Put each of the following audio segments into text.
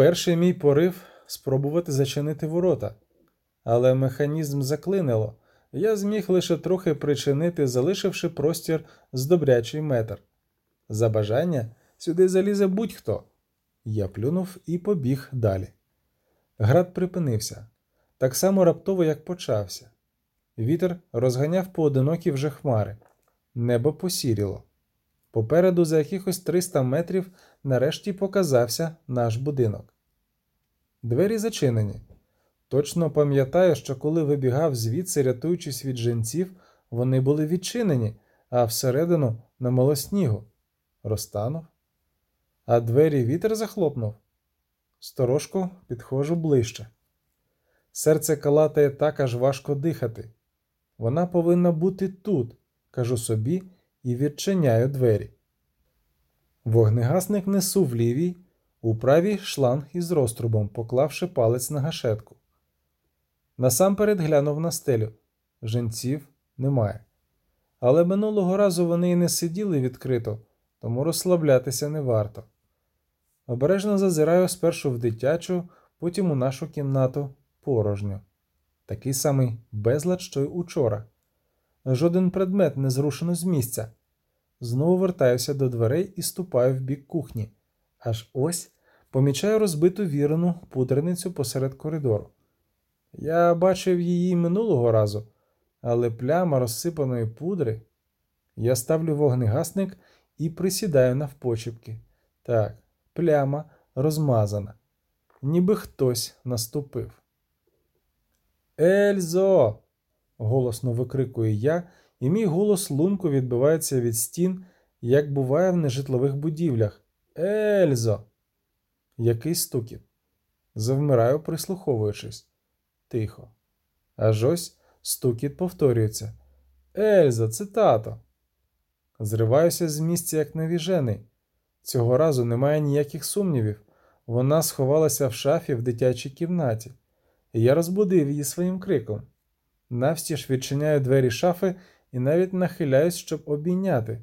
Перший мій порив спробувати зачинити ворота, але механізм заклинило. Я зміг лише трохи причинити, залишивши простір з добрячий метр. За бажання сюди залізе будь-хто. Я плюнув і побіг далі. Град припинився так само раптово, як почався. Вітер розганяв поодинокі вже хмари, небо посіріло. Попереду, за якихось 300 метрів, нарешті показався наш будинок. Двері зачинені. Точно пам'ятаю, що коли вибігав звідси, рятуючись від женців, вони були відчинені, а всередину намало снігу. Розтанув. А двері вітер захлопнув. Сторожко підходжу ближче. Серце калатає так аж важко дихати. Вона повинна бути тут, кажу собі, і відчиняю двері. Вогнегасник несу в лівій, у правій шланг із розтрубом, поклавши палець на гашетку. Насамперед глянув на стелю. Женців немає. Але минулого разу вони й не сиділи відкрито, тому розслаблятися не варто. Обережно зазираю спершу в дитячу, потім у нашу кімнату порожньо. Такий самий безлад, що й учора. Жоден предмет не зрушено з місця. Знову вертаюся до дверей і ступаю в бік кухні. Аж ось помічаю розбиту вірену пудреницю посеред коридору. Я бачив її минулого разу, але пляма розсипаної пудри. Я ставлю вогнегасник і присідаю навпочіпки. Так, пляма розмазана, ніби хтось наступив. Ельзо. Голосно викрикую я, і мій голос лунко відбивається від стін, як буває в нежитлових будівлях. Ельзо. Який стукіт. Завмираю, прислуховуючись. Тихо. Аж ось стукіт повторюється. Ельза, це тато. Зриваюся з місця, як навіжений. Цього разу немає ніяких сумнівів. Вона сховалася в шафі в дитячій кімнаті і я розбудив її своїм криком. Навстіж відчиняю двері шафи і навіть нахиляюсь, щоб обійняти.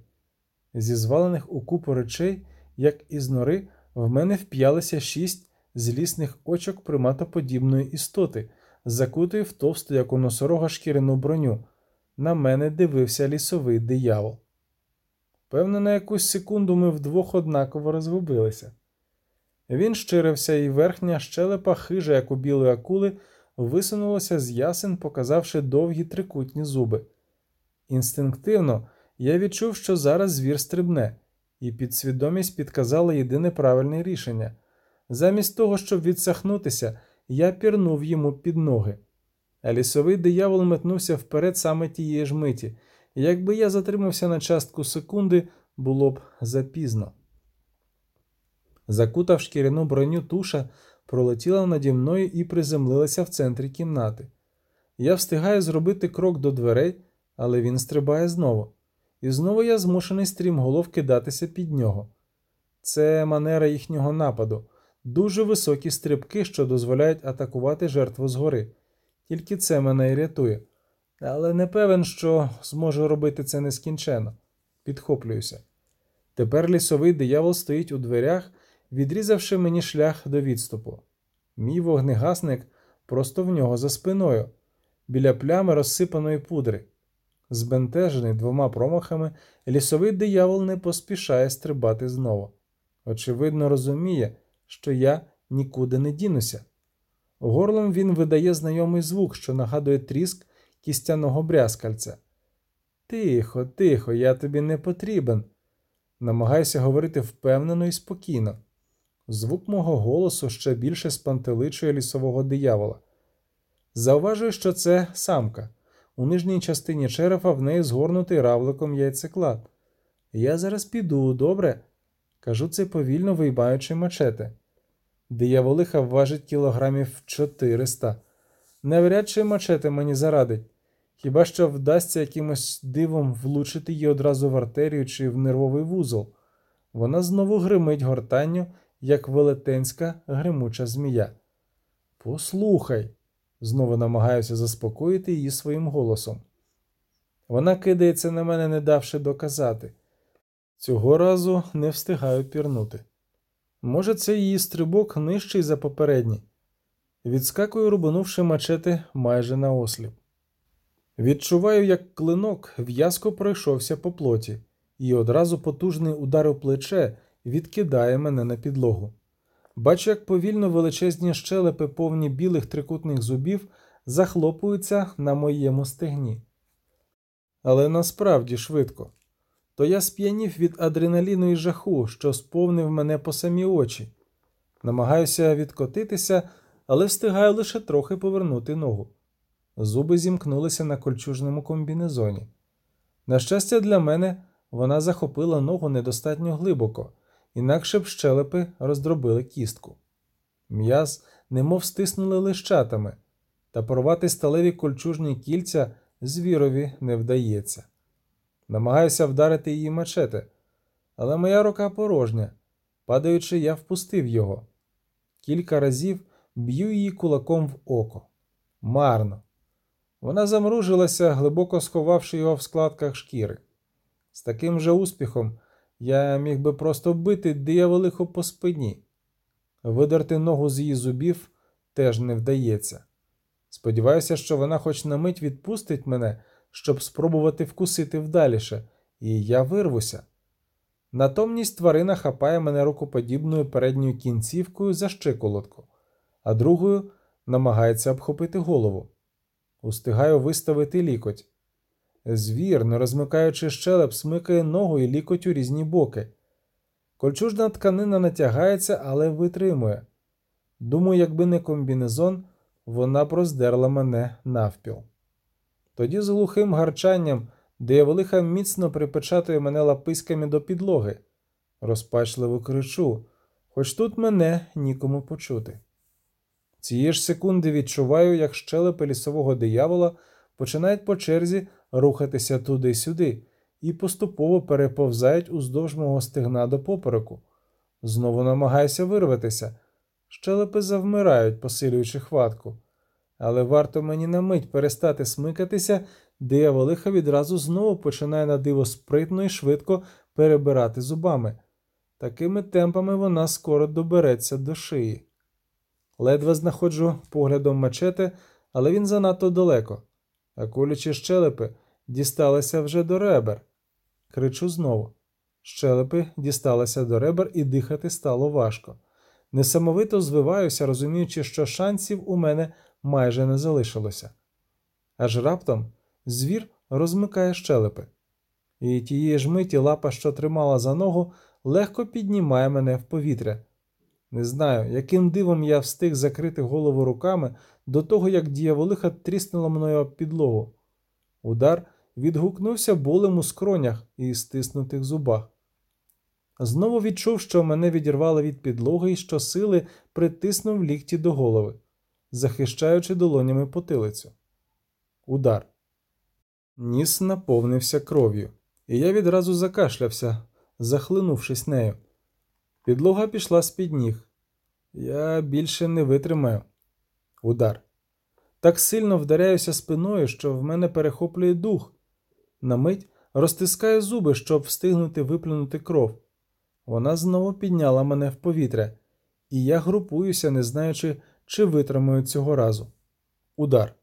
Зі звалених у купу речей, як із нори, в мене вп'ялися шість злісних очок приматоподібної істоти, закутої в товсту, як у носорога шкіряну броню. На мене дивився лісовий диявол. Певно, на якусь секунду ми вдвох однаково розгубилися. Він щирився, і верхня щелепа, хижа, як у білої акули, висунулася з ясен, показавши довгі трикутні зуби. Інстинктивно я відчув, що зараз звір стрибне, і підсвідомість підказала єдине правильне рішення. Замість того, щоб відсахнутися, я пірнув йому під ноги. А лісовий диявол метнувся вперед саме тієї ж миті, якби я затримався на частку секунди, було б запізно. Закутав шкіряну броню туша, пролетіла наді мною і приземлилася в центрі кімнати. Я встигаю зробити крок до дверей, але він стрибає знову. І знову я змушений стрімголов кидатися під нього. Це манера їхнього нападу, дуже високі стрибки, що дозволяють атакувати жертву згори. Тільки це мене і рятує. Але не певен, що зможу робити це нескінченно. Підхоплююся. Тепер лісовий диявол стоїть у дверях відрізавши мені шлях до відступу. Мій вогнегасник просто в нього за спиною, біля плями розсипаної пудри. Збентежений двома промахами, лісовий диявол не поспішає стрибати знову. Очевидно, розуміє, що я нікуди не дінуся. Горлом він видає знайомий звук, що нагадує тріск кістяного брязкальця. Тихо, тихо, я тобі не потрібен. Намагаюся говорити впевнено і спокійно. Звук мого голосу ще більше спантеличує лісового диявола. Зауважую, що це самка. У нижній частині черепа в неї згорнутий равликом яйцеклад. Я зараз піду, добре? Кажу це повільно виймаючи мачете. Дияволиха важить кілограмів 400. Навряд чи мачете мені зарадить. Хіба що вдасться якимось дивом влучити її одразу в артерію чи в нервовий вузол. Вона знову гримить гортанню як велетенська гримуча змія. Послухай, знову намагаюся заспокоїти її своїм голосом. Вона кидається на мене, не давши доказати. Цього разу не встигаю пірнути. Може, це її стрибок нижчий за попередній. Відскакую, рубанувши мачети майже на осліп. Відчуваю, як клинок в'язко пройшовся по плоті, і одразу потужний удар у плече відкидає мене на підлогу. Бачу, як повільно величезні щелепи, повні білих трикутних зубів, захлопуються на моєму стегні. Але насправді швидко. То я сп'янів від адреналіну і жаху, що сповнив мене по самі очі. Намагаюся відкотитися, але встигаю лише трохи повернути ногу. Зуби зімкнулися на кольчужному комбінезоні. На щастя, для мене вона захопила ногу недостатньо глибоко, інакше б щелепи роздробили кістку. М'яз немов стиснули лищатами, та порвати сталеві кольчужні кільця звірові не вдається. Намагаюся вдарити її мачете, але моя рука порожня. Падаючи, я впустив його. Кілька разів б'ю її кулаком в око. Марно. Вона замружилася, глибоко сховавши його в складках шкіри. З таким же успіхом я міг би просто бити дияволиху по спині. Видерти ногу з її зубів теж не вдається. Сподіваюся, що вона хоч на мить відпустить мене, щоб спробувати вкусити вдаліше, і я вирвуся. Натомність тварина хапає мене рукоподібною передньою кінцівкою за щиколотку, а другою намагається обхопити голову. Устигаю виставити лікоть. Звір, не розмикаючи щелеп, смикає ногу і лікоть у різні боки. Кольчужна тканина натягається, але витримує. Думаю, якби не комбінезон, вона проздерла мене навпіл. Тоді з глухим гарчанням дияволиха міцно припечатує мене лаписьками до підлоги. Розпачливо кричу, хоч тут мене нікому почути. Цієї ж секунди відчуваю, як щелепи лісового диявола починають по черзі рухатися туди-сюди і поступово переповзають уздовж мого стегна до попереку. Знову намагаюся вирватися. Щелепи завмирають, посилюючи хватку. Але варто мені на мить перестати смикатися, дияволиха відразу знову починає на диво спритно і швидко перебирати зубами. Такими темпами вона скоро добереться до шиї. Ледве знаходжу поглядом мачете, але він занадто далеко, а колючі щелепи дісталися вже до ребер. Кричу знову. Щелепи дісталися до ребер, і дихати стало важко. Несамовито звиваюся, розуміючи, що шансів у мене майже не залишилося. Аж раптом звір розмикає щелепи, і тієї ж миті лапа, що тримала за ногу, легко піднімає мене в повітря. Не знаю, яким дивом я встиг закрити голову руками до того, як діяволиха тріснула мною підлогу. Удар відгукнувся болем у скронях і стиснутих зубах. Знову відчув, що мене відірвало від підлоги і що сили притиснув лікті до голови, захищаючи долонями потилицю. Удар. Ніс наповнився кров'ю, і я відразу закашлявся, захлинувшись нею. Підлога пішла з під ніг. Я більше не витримаю. Удар. Так сильно вдаряюся спиною, що в мене перехоплює дух. На мить розтискаю зуби, щоб встигнути виплюнути кров. Вона знову підняла мене в повітря, і я групуюся, не знаючи, чи витримаю цього разу. Удар.